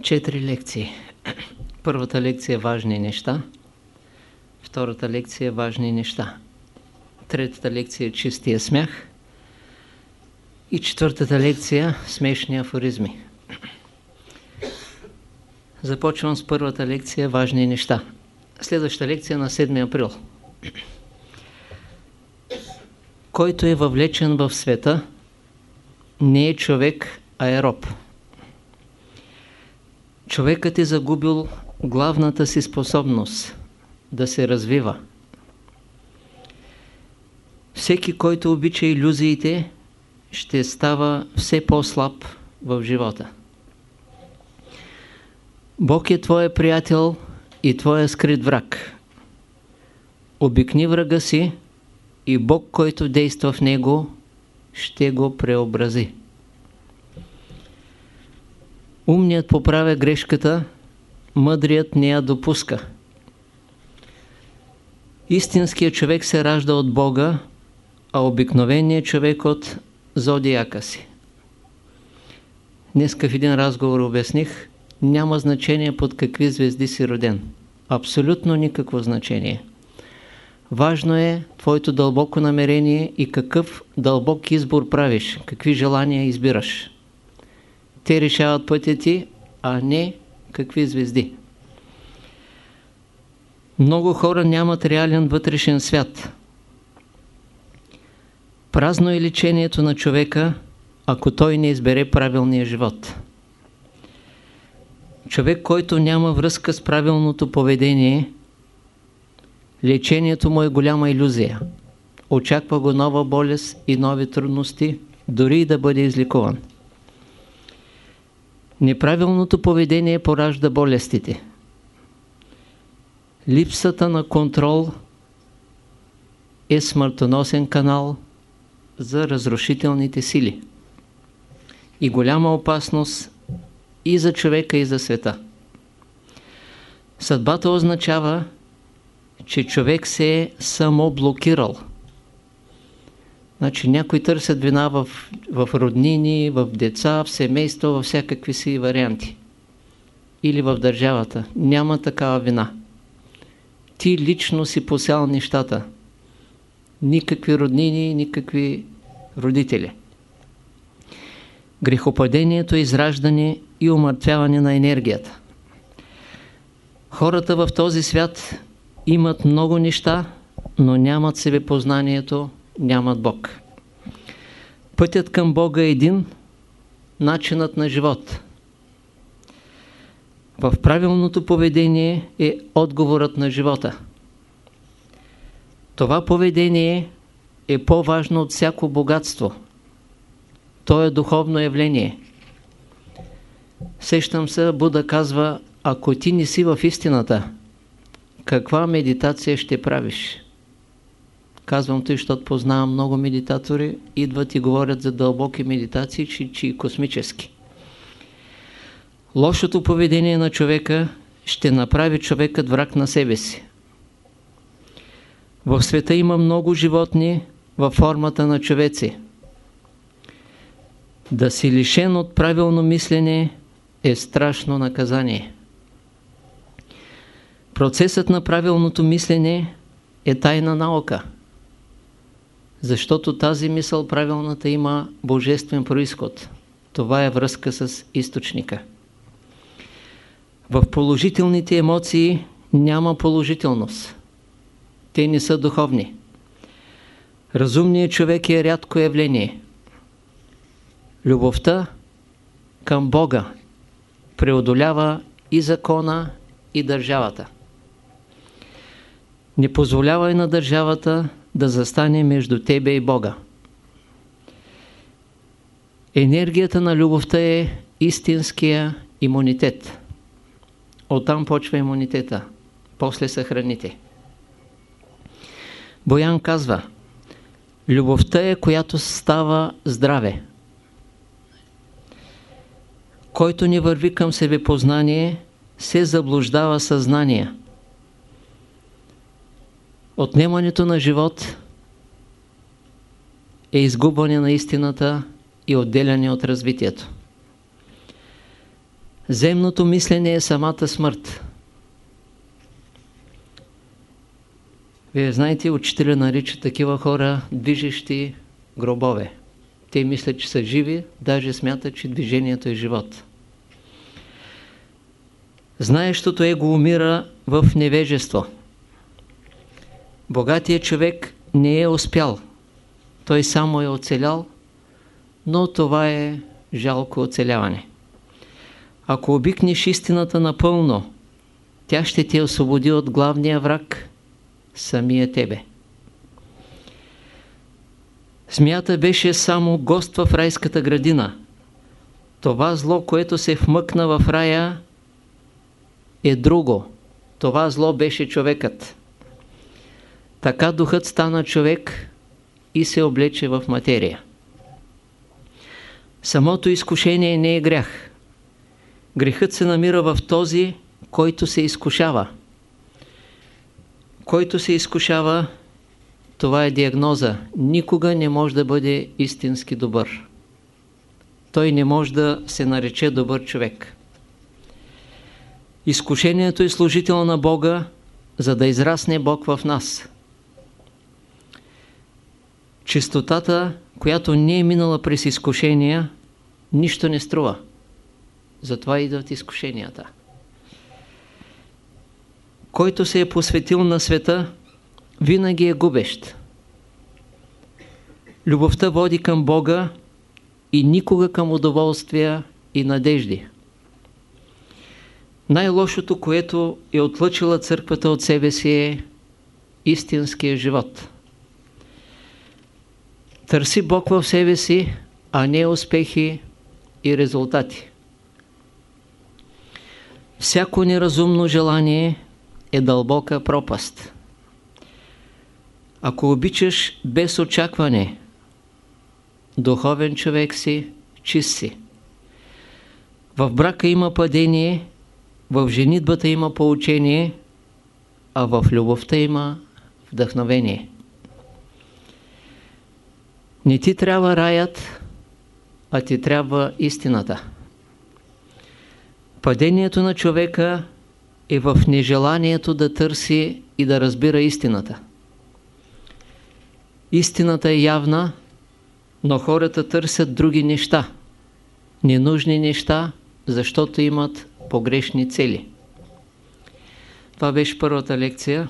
Четири лекции. Първата лекция е важни неща. Втората лекция е важни неща. Третата лекция е чистия смях. И четвъртата лекция – смешни афоризми. Започвам с първата лекция – важни неща. Следваща лекция на 7 април. Който е въвлечен в света, не е човек, а е роб. Човекът е загубил главната си способност да се развива. Всеки, който обича иллюзиите, ще става все по-слаб в живота. Бог е твоя приятел и твоя скрит враг. Обикни врага си и Бог, който действа в него, ще го преобрази. Умният поправя грешката, мъдрият не я допуска. Истинският човек се ражда от Бога, а обикновеният човек от зодиака си. Днеска в един разговор обясних, няма значение под какви звезди си роден. Абсолютно никакво значение. Важно е твоето дълбоко намерение и какъв дълбок избор правиш, какви желания избираш. Те решават пътя ти, а не какви звезди. Много хора нямат реален вътрешен свят. Празно е лечението на човека, ако той не избере правилния живот. Човек, който няма връзка с правилното поведение, лечението му е голяма иллюзия. Очаква го нова болест и нови трудности, дори и да бъде изликуван. Неправилното поведение поражда болестите. Липсата на контрол е смъртоносен канал за разрушителните сили и голяма опасност и за човека, и за света. Съдбата означава, че човек се е самоблокирал. Значи някои търсят вина в, в роднини, в деца, в семейство, във всякакви си варианти. Или в държавата. Няма такава вина. Ти лично си посял нещата. Никакви роднини, никакви родители. Грехопадението е израждане и умъртвяване на енергията. Хората в този свят имат много неща, но нямат себепознанието, нямат Бог. Пътят към Бога е един, начинът на живот. В правилното поведение е отговорът на живота. Това поведение е по-важно от всяко богатство. То е духовно явление. Сещам се, Буда казва, ако ти не си в истината, каква медитация ще правиш? Казвам тъй, защото познавам много медитатори, идват и говорят за дълбоки медитации, че, че и космически. Лошото поведение на човека ще направи човекът враг на себе си. В света има много животни във формата на човеци. Да си лишен от правилно мислене е страшно наказание. Процесът на правилното мислене е тайна наука. Защото тази мисъл правилната има божествен происход. Това е връзка с източника. В положителните емоции няма положителност. Те не са духовни. Разумният човек е рядко явление. Любовта към Бога преодолява и закона, и държавата. Не позволявай на държавата да застане между тебе и Бога. Енергията на любовта е истинския имунитет. Оттам почва имунитета. После са храните. Боян казва, любовта е, която става здраве. Който не върви към себепознание, се заблуждава съзнание. Отнемането на живот е изгубване на истината и отделяне от развитието. Земното мислене е самата смърт. Вие знаете, учителя нарича такива хора движещи гробове. Те мислят, че са живи, даже смятат, че движението е живот. Знаещото его умира в невежество. Богатият човек не е успял. Той само е оцелял, но това е жалко оцеляване. Ако обикнеш истината напълно, тя ще те освободи от главния враг, самия тебе. Смята беше само гост в райската градина. Това зло, което се вмъкна в рая, е друго. Това зло беше човекът. Така духът стана човек и се облече в материя. Самото изкушение не е грях. Грехът се намира в този, който се изкушава. Който се изкушава, това е диагноза. Никога не може да бъде истински добър. Той не може да се нарече добър човек. Изкушението е служител на Бога, за да израсне Бог в нас. Чистотата, която не е минала през изкушения, нищо не струва. Затова идват изкушенията. Който се е посветил на света, винаги е губещ. Любовта води към Бога и никога към удоволствия и надежди. Най-лошото, което е отлъчила църквата от себе си е истинския живот. Търси Бог в себе си, а не успехи и резултати. Всяко неразумно желание е дълбока пропаст. Ако обичаш без очакване, духовен човек си, чист си. В брака има падение, в женитбата има поучение, а в любовта има вдъхновение. Не ти трябва раят, а ти трябва истината. Падението на човека е в нежеланието да търси и да разбира истината. Истината е явна, но хората търсят други неща, ненужни неща, защото имат погрешни цели. Това беше първата лекция.